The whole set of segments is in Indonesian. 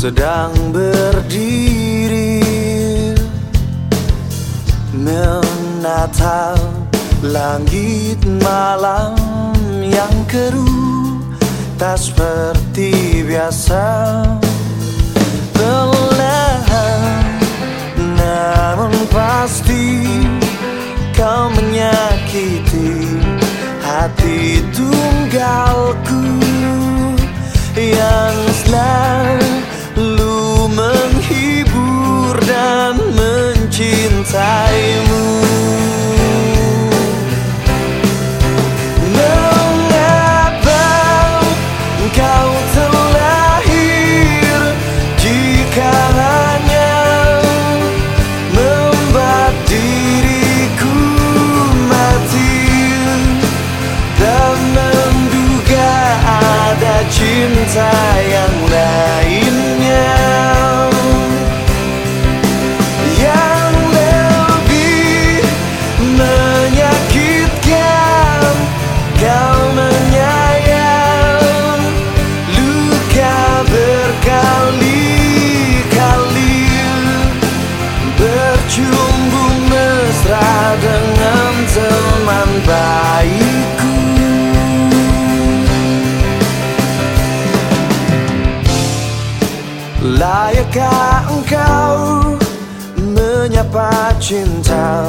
sedang berdiri. Menatap langit malam yang keruh tak seperti biasa. Perlahan namun pasti kau menyakiti hati tunggalku yang Layakkah engkau menyapa cinta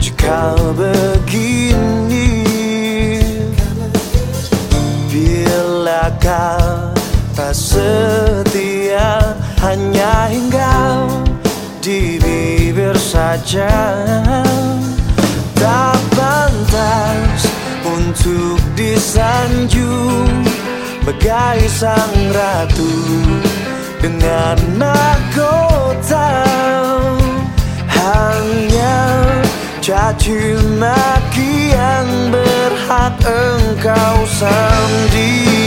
jika begini? Bilakah tak setia hanya hingga di bibir saja? Tak pantas untuk disanjung Bagai sang ratu dengan mahkota Hanya caci maki yang berhak engkau sandi